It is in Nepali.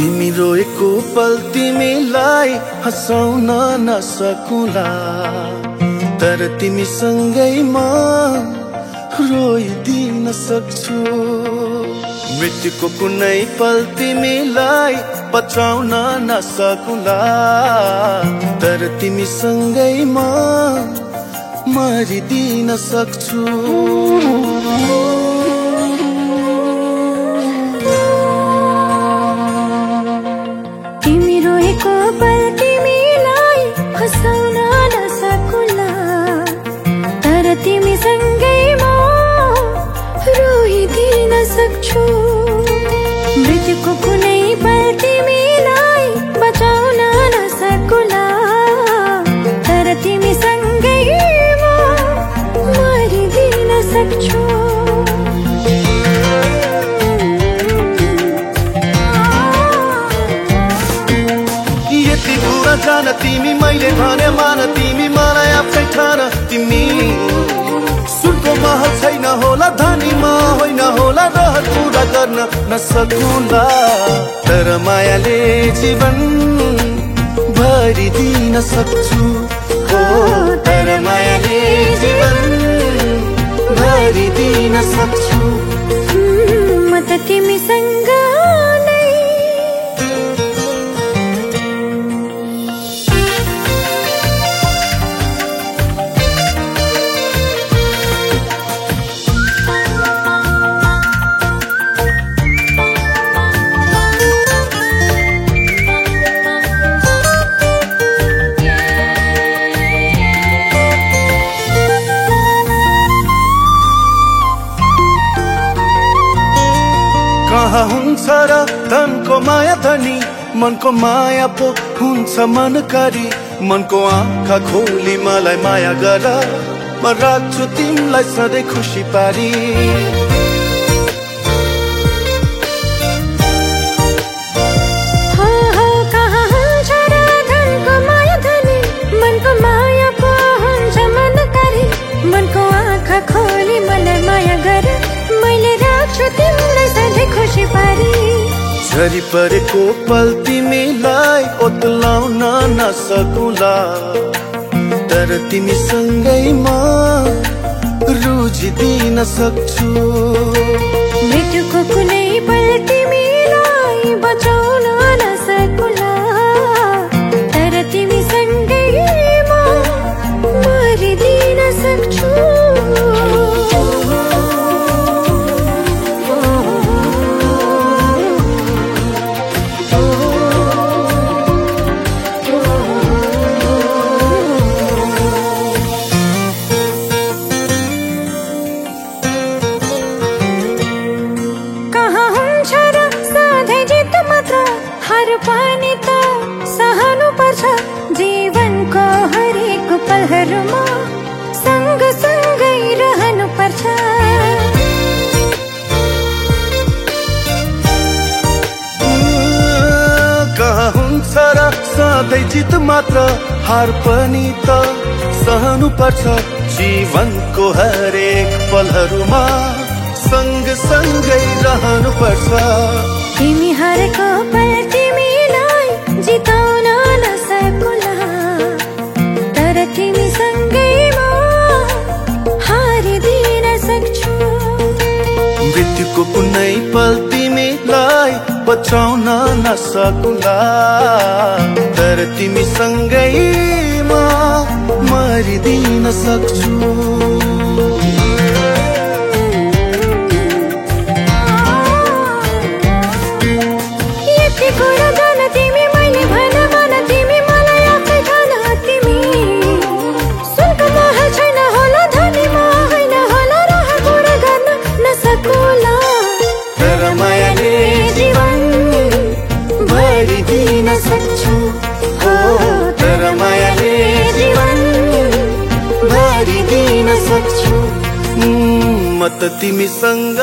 रोएको पल तिमीलाई हँसाउन नसकुला। तर तिमीसँगै म रोइदिन सक्छु। मृत्युको कुनै पल तिमीलाई बचाउन नसकुला। तर तिमीसँगै म मरिदिन सक्छु। भने मान तिमी मलाई आफै ठान तिमी सुनको महल छैन होला धनीमा होइन होला रहर पुरा गर्न नसकुला। तर मायाले जीवन भरिदिन सक्छु। हो तर मायाले जीवन भरिदिन सक्छु। म त तिमीसँग हुन्छ र धनको माया धनी मनको माया पो हुन्छ मनकारी। मनको आँखा खोली मलाई माया गर म राख्छु तिमीलाई सधैँ खुसी पारी। खोली मलाई माया गर मैले राख्छु पारी झरी परेको पल तिमीलाई ओतलाउन नसकुला। तर तिमीसँगै म रुझिदिन सक्छु। पलहरूमा सँग सँगै रहनु पर्छ कहाँ हुन्छ र सधैँ जित मात्र हार पनि त सहनु पर्छ जीवनको हरेक पलहरूमा सँग सँगै रहनु पर्छ तिमी हारेको पल तिमीलाई जिताउन बचाउन नसकुला। तर तिमीसँगै म मरिदिन सक्छु। सक्छु म त तिमीसँग